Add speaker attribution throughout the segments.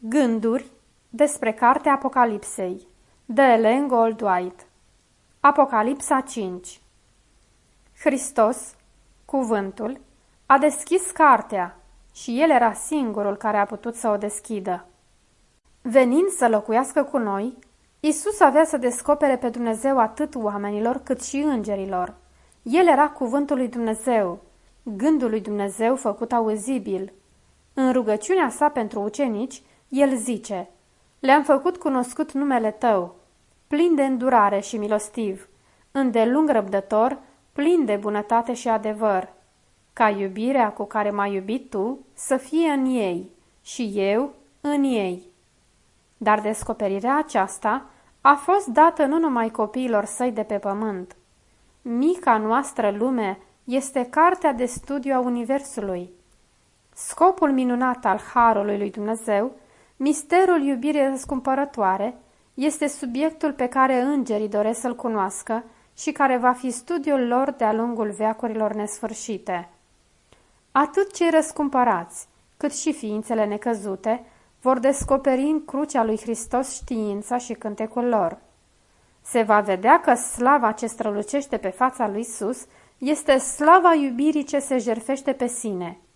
Speaker 1: Gânduri despre Cartea Apocalipsei de Ellen Goldwhite Apocalipsa 5 Hristos, cuvântul, a deschis cartea și el era singurul care a putut să o deschidă. Venind să locuiască cu noi, Isus avea să descopere pe Dumnezeu atât oamenilor cât și îngerilor. El era cuvântul lui Dumnezeu, gândul lui Dumnezeu făcut auzibil. În rugăciunea sa pentru ucenici, el zice, Le-am făcut cunoscut numele tău, plin de îndurare și milostiv, îndelung răbdător, plin de bunătate și adevăr, ca iubirea cu care m-ai iubit tu să fie în ei și eu în ei. Dar descoperirea aceasta a fost dată nu numai copiilor săi de pe pământ. Mica noastră lume este cartea de studiu a Universului. Scopul minunat al Harului lui Dumnezeu Misterul iubirii răscumpărătoare este subiectul pe care îngerii doresc să-l cunoască și care va fi studiul lor de-a lungul veacurilor nesfârșite. Atât cei răscumpărați, cât și ființele necăzute, vor descoperi în crucea lui Hristos știința și cântecul lor. Se va vedea că slava ce strălucește pe fața lui Sus este slava iubirii ce se jerfește pe sine –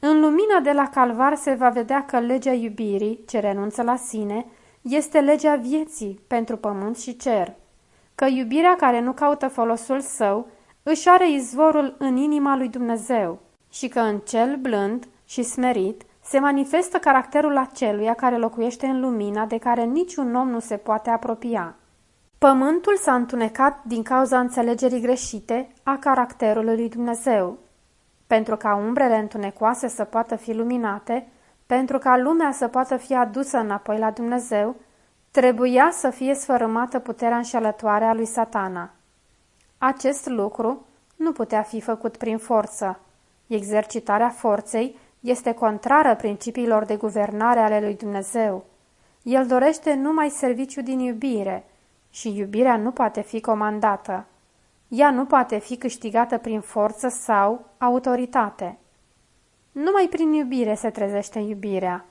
Speaker 1: în lumina de la calvar se va vedea că legea iubirii, ce renunță la sine, este legea vieții pentru pământ și cer, că iubirea care nu caută folosul său își are izvorul în inima lui Dumnezeu și că în cel blând și smerit se manifestă caracterul aceluia care locuiește în lumina de care niciun om nu se poate apropia. Pământul s-a întunecat din cauza înțelegerii greșite a caracterului lui Dumnezeu pentru ca umbrele întunecoase să poată fi luminate, pentru ca lumea să poată fi adusă înapoi la Dumnezeu, trebuia să fie sfărâmată puterea înșelătoare a lui satana. Acest lucru nu putea fi făcut prin forță. Exercitarea forței este contrară principiilor de guvernare ale lui Dumnezeu. El dorește numai serviciu din iubire și iubirea nu poate fi comandată. Ea nu poate fi câștigată prin forță sau autoritate. Numai prin iubire se trezește iubirea.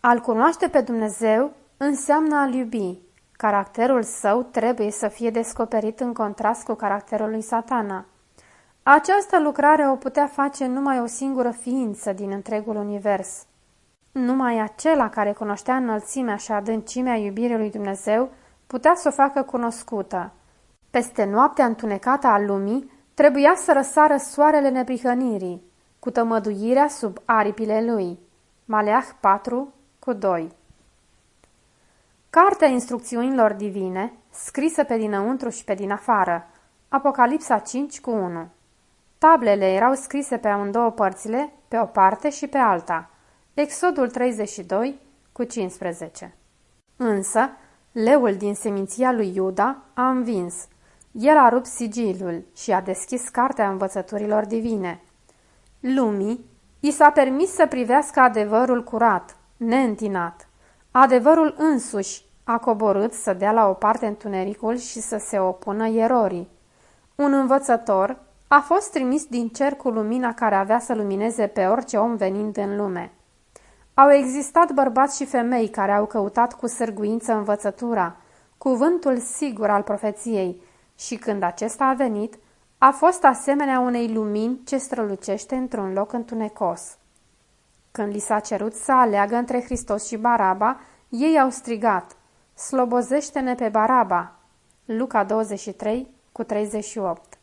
Speaker 1: Al cunoaște pe Dumnezeu înseamnă a-L iubi. Caracterul său trebuie să fie descoperit în contrast cu caracterul lui satana. Această lucrare o putea face numai o singură ființă din întregul univers. Numai acela care cunoștea înălțimea și adâncimea iubirii lui Dumnezeu putea să o facă cunoscută. Peste noaptea întunecată a lumii trebuia să răsară soarele neprihănirii, cu tămăduirea sub aripile lui. Maleah 4 cu 2 Cartea instrucțiunilor divine, scrisă pe dinăuntru și pe din afară, Apocalipsa 5 cu 1 Tablele erau scrise pe amândouă părțile, pe o parte și pe alta. Exodul 32 cu 15 Însă, leul din seminția lui Iuda a învins el a rupt sigilul și a deschis cartea învățăturilor divine. Lumii i s-a permis să privească adevărul curat, neîntinat. Adevărul însuși a coborât să dea la o parte întunericul și să se opună erorii. Un învățător a fost trimis din cer cu lumina care avea să lumineze pe orice om venind în lume. Au existat bărbați și femei care au căutat cu sârguință învățătura, cuvântul sigur al profeției, și când acesta a venit, a fost asemenea unei lumini ce strălucește într-un loc întunecos. Când li s-a cerut să aleagă între Hristos și Baraba, ei au strigat, Slobozește-ne pe Baraba! Luca 23 cu 38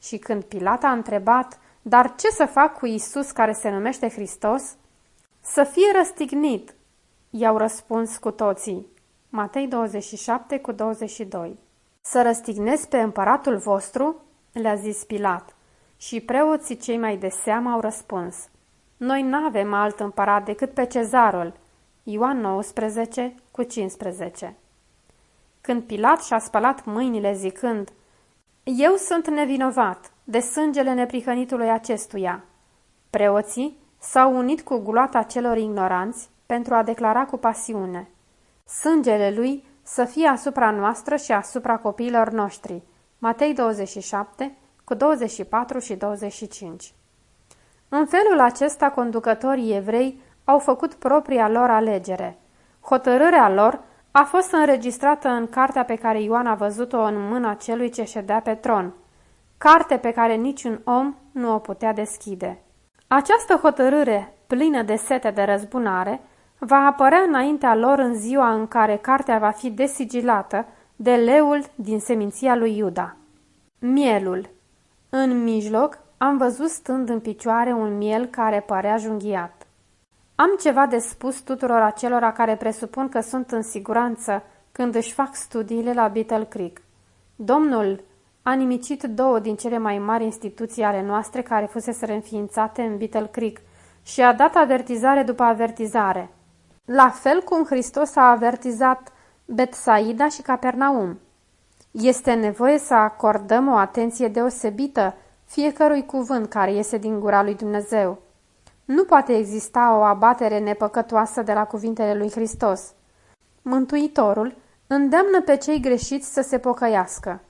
Speaker 1: Și când Pilat a întrebat, dar ce să fac cu Isus care se numește Hristos? Să fie răstignit, i-au răspuns cu toții. Matei 27 cu 22 să răstignesc pe împăratul vostru?" le-a zis Pilat. Și preoții cei mai de seamă au răspuns. Noi n-avem alt împărat decât pe cezarul. Ioan 19 cu 15 Când Pilat și-a spălat mâinile zicând, Eu sunt nevinovat de sângele neprihănitului acestuia. Preoții s-au unit cu guloata celor ignoranți pentru a declara cu pasiune. Sângele lui să fie asupra noastră și asupra copiilor noștri. Matei 27, cu 24 și 25 În felul acesta, conducătorii evrei au făcut propria lor alegere. Hotărârea lor a fost înregistrată în cartea pe care Ioan a văzut-o în mâna celui ce ședea pe tron, carte pe care niciun om nu o putea deschide. Această hotărâre, plină de sete de răzbunare, va apărea înaintea lor în ziua în care cartea va fi desigilată de leul din seminția lui Iuda. Mielul În mijloc am văzut stând în picioare un miel care părea junghiat. Am ceva de spus tuturor acelora care presupun că sunt în siguranță când își fac studiile la Beetle Creek. Domnul a nimicit două din cele mai mari instituții ale noastre care fusese înființate în Beetle Creek și a dat avertizare după avertizare. La fel cum Hristos a avertizat Betsaida și Capernaum. Este nevoie să acordăm o atenție deosebită fiecărui cuvânt care iese din gura lui Dumnezeu. Nu poate exista o abatere nepăcătoasă de la cuvintele lui Hristos. Mântuitorul îndeamnă pe cei greșiți să se pocăiască.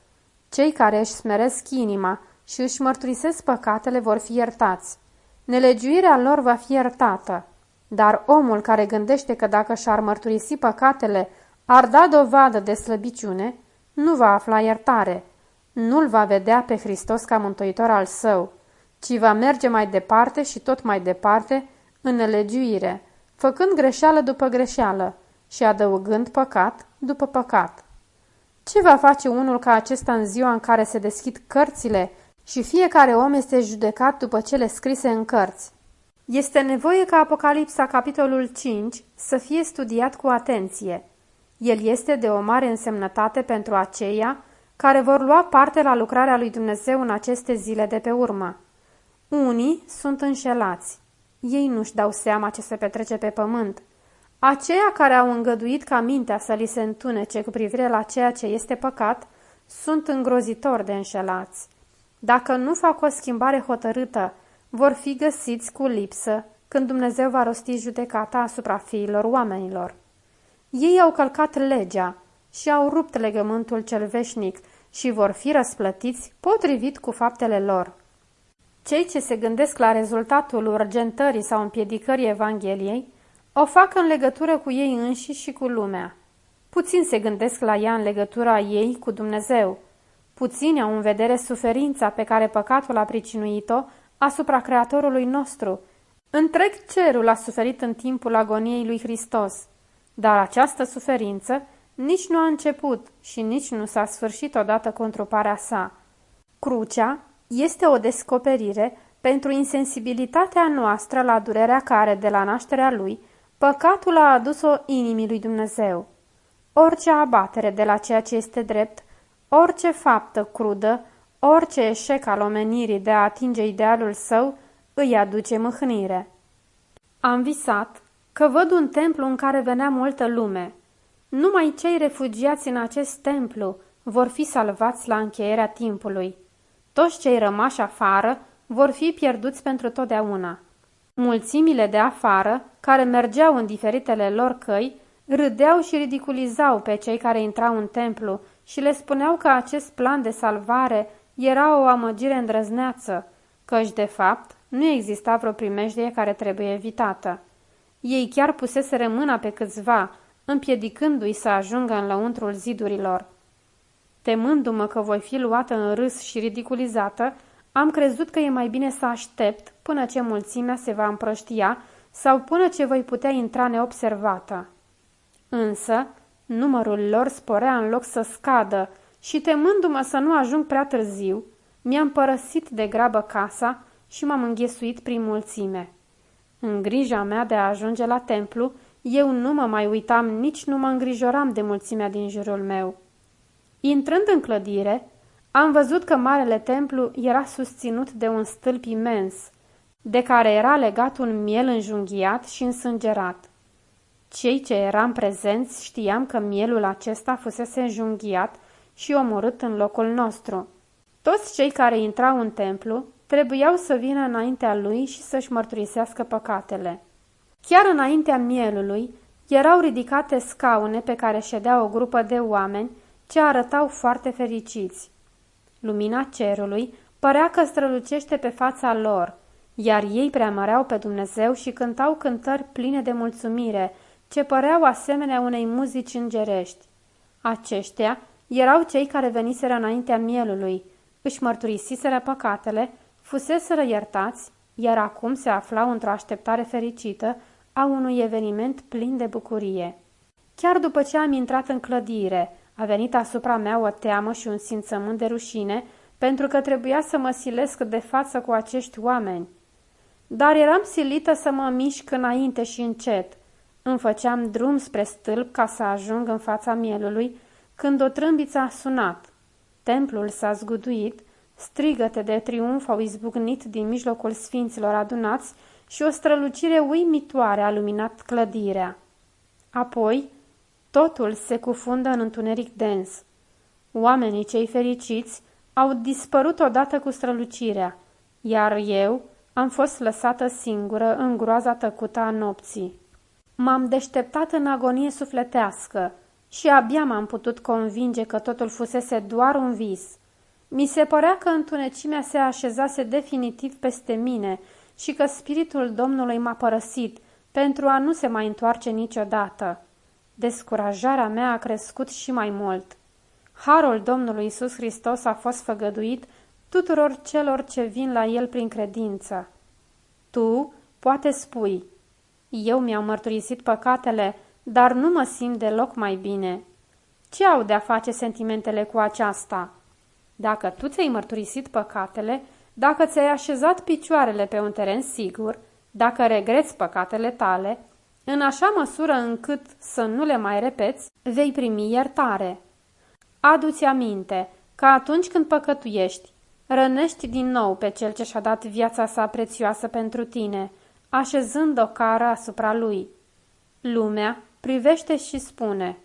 Speaker 1: Cei care își smeresc inima și își mărturisesc păcatele vor fi iertați. Nelegiuirea lor va fi iertată. Dar omul care gândește că dacă și-ar mărturisi păcatele, ar da dovadă de slăbiciune, nu va afla iertare, nu-l va vedea pe Hristos ca mântuitor al său, ci va merge mai departe și tot mai departe în nelegiuire, făcând greșeală după greșeală și adăugând păcat după păcat. Ce va face unul ca acesta în ziua în care se deschid cărțile și fiecare om este judecat după cele scrise în cărți? Este nevoie ca Apocalipsa, capitolul 5, să fie studiat cu atenție. El este de o mare însemnătate pentru aceia care vor lua parte la lucrarea lui Dumnezeu în aceste zile de pe urmă. Unii sunt înșelați. Ei nu-și dau seama ce se petrece pe pământ. Aceia care au îngăduit ca mintea să li se întunece cu privire la ceea ce este păcat, sunt îngrozitori de înșelați. Dacă nu fac o schimbare hotărâtă, vor fi găsiți cu lipsă când Dumnezeu va rosti judecata asupra fiilor oamenilor. Ei au călcat legea și au rupt legământul cel veșnic și vor fi răsplătiți potrivit cu faptele lor. Cei ce se gândesc la rezultatul urgentării sau împiedicării Evangheliei o fac în legătură cu ei înșiși și cu lumea. Puțin se gândesc la ea în legătura ei cu Dumnezeu. Puțini au în vedere suferința pe care păcatul a pricinuit-o asupra Creatorului nostru. Întreg cerul a suferit în timpul agoniei lui Hristos, dar această suferință nici nu a început și nici nu s-a sfârșit odată cu întruparea sa. Crucea este o descoperire pentru insensibilitatea noastră la durerea care, de la nașterea lui, păcatul a adus-o inimii lui Dumnezeu. Orice abatere de la ceea ce este drept, orice faptă crudă, Orice eșec al omenirii de a atinge idealul său îi aduce mâhnire. Am visat că văd un templu în care venea multă lume. Numai cei refugiați în acest templu vor fi salvați la încheierea timpului. Toți cei rămași afară vor fi pierduți pentru totdeauna. Mulțimile de afară, care mergeau în diferitele lor căi, râdeau și ridiculizau pe cei care intrau în templu și le spuneau că acest plan de salvare era o amăgire îndrăzneață, căci, de fapt, nu exista vreo primejdie care trebuie evitată. Ei chiar pusese mâna pe câțiva, împiedicându-i să ajungă în lăuntrul zidurilor. Temându-mă că voi fi luată în râs și ridiculizată, am crezut că e mai bine să aștept până ce mulțimea se va împrăștia sau până ce voi putea intra neobservată. Însă, numărul lor sporea în loc să scadă și temându-mă să nu ajung prea târziu, mi-am părăsit de grabă casa și m-am înghesuit prin mulțime. În grija mea de a ajunge la templu, eu nu mă mai uitam, nici nu mă îngrijoram de mulțimea din jurul meu. Intrând în clădire, am văzut că marele templu era susținut de un stâlp imens, de care era legat un miel înjunghiat și însângerat. Cei ce eram prezenți știam că mielul acesta fusese înjunghiat și omorât în locul nostru. Toți cei care intrau în templu trebuiau să vină înaintea lui și să-și mărturisească păcatele. Chiar înaintea mielului erau ridicate scaune pe care ședea o grupă de oameni ce arătau foarte fericiți. Lumina cerului părea că strălucește pe fața lor, iar ei preamăreau pe Dumnezeu și cântau cântări pline de mulțumire, ce păreau asemenea unei muzici îngerești. Aceștia erau cei care veniseră înaintea mielului, își mărturisiseră păcatele, fuseseră iertați, iar acum se aflau într-o așteptare fericită a unui eveniment plin de bucurie. Chiar după ce am intrat în clădire, a venit asupra mea o teamă și un simțământ de rușine, pentru că trebuia să mă silesc de față cu acești oameni. Dar eram silită să mă mișc înainte și încet. Îmi făceam drum spre stâlp ca să ajung în fața mielului, când o trâmbiță a sunat. Templul s-a zguduit, strigăte de triumf au izbucnit din mijlocul sfinților adunați și o strălucire uimitoare a luminat clădirea. Apoi, totul se cufundă în întuneric dens. Oamenii cei fericiți au dispărut odată cu strălucirea, iar eu am fost lăsată singură în groaza tăcută a nopții. M-am deșteptat în agonie sufletească și abia m-am putut convinge că totul fusese doar un vis. Mi se părea că întunecimea se așezase definitiv peste mine și că spiritul Domnului m-a părăsit pentru a nu se mai întoarce niciodată. Descurajarea mea a crescut și mai mult. Harul Domnului Isus Hristos a fost făgăduit tuturor celor ce vin la El prin credință. Tu poate spui, eu mi-am mărturisit păcatele, dar nu mă simt deloc mai bine. Ce au de-a face sentimentele cu aceasta? Dacă tu ți-ai mărturisit păcatele, dacă ți-ai așezat picioarele pe un teren sigur, dacă regreți păcatele tale, în așa măsură încât să nu le mai repeți, vei primi iertare. Adu-ți aminte că atunci când păcătuiești, rănești din nou pe cel ce și-a dat viața sa prețioasă pentru tine, așezând o cară asupra lui. Lumea privește și spune,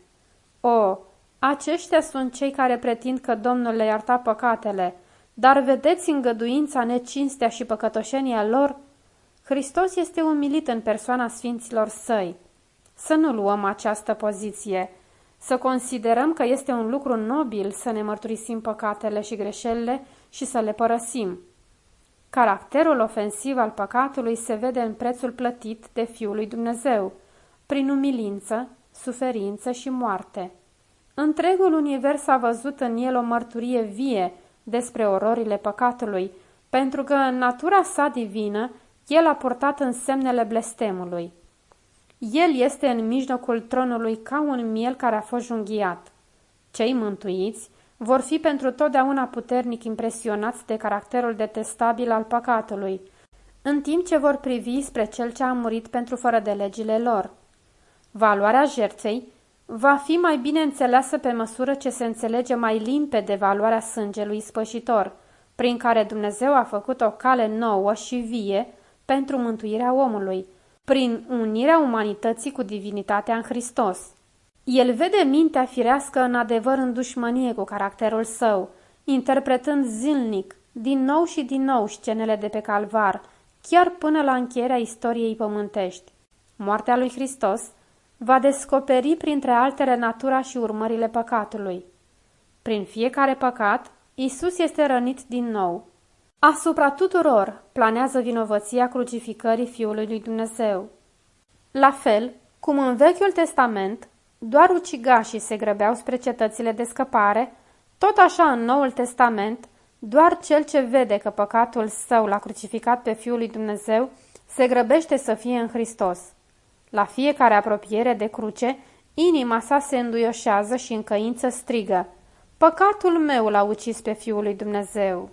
Speaker 1: O, aceștia sunt cei care pretind că Domnul le iarta păcatele, dar vedeți îngăduința, necinstea și păcătoșenia lor? Hristos este umilit în persoana sfinților săi. Să nu luăm această poziție, să considerăm că este un lucru nobil să ne mărturisim păcatele și greșelile și să le părăsim. Caracterul ofensiv al păcatului se vede în prețul plătit de Fiul lui Dumnezeu, prin umilință, suferință și moarte. Întregul univers a văzut în el o mărturie vie despre ororile păcatului, pentru că în natura sa divină el a purtat însemnele blestemului. El este în mijlocul tronului ca un miel care a fost junghiat. Cei mântuiți vor fi pentru totdeauna puternic impresionați de caracterul detestabil al păcatului, în timp ce vor privi spre cel ce a murit pentru fără de legile lor. Valoarea jertfei va fi mai bine înțeleasă pe măsură ce se înțelege mai limpede valoarea sângelui spășitor, prin care Dumnezeu a făcut o cale nouă și vie pentru mântuirea omului, prin unirea umanității cu divinitatea în Hristos. El vede mintea firească în adevăr în dușmănie cu caracterul său, interpretând zilnic, din nou și din nou scenele de pe calvar, chiar până la încheierea istoriei pământești. Moartea lui Hristos va descoperi printre altele natura și urmările păcatului. Prin fiecare păcat, Isus este rănit din nou. Asupra tuturor planează vinovăția crucificării Fiului lui Dumnezeu. La fel cum în Vechiul Testament, doar ucigașii se grăbeau spre cetățile de scăpare, tot așa în Noul Testament, doar cel ce vede că păcatul său l-a crucificat pe Fiul lui Dumnezeu se grăbește să fie în Hristos. La fiecare apropiere de cruce, inima sa se înduioșează și în căință strigă, Păcatul meu l-a ucis pe Fiul lui Dumnezeu.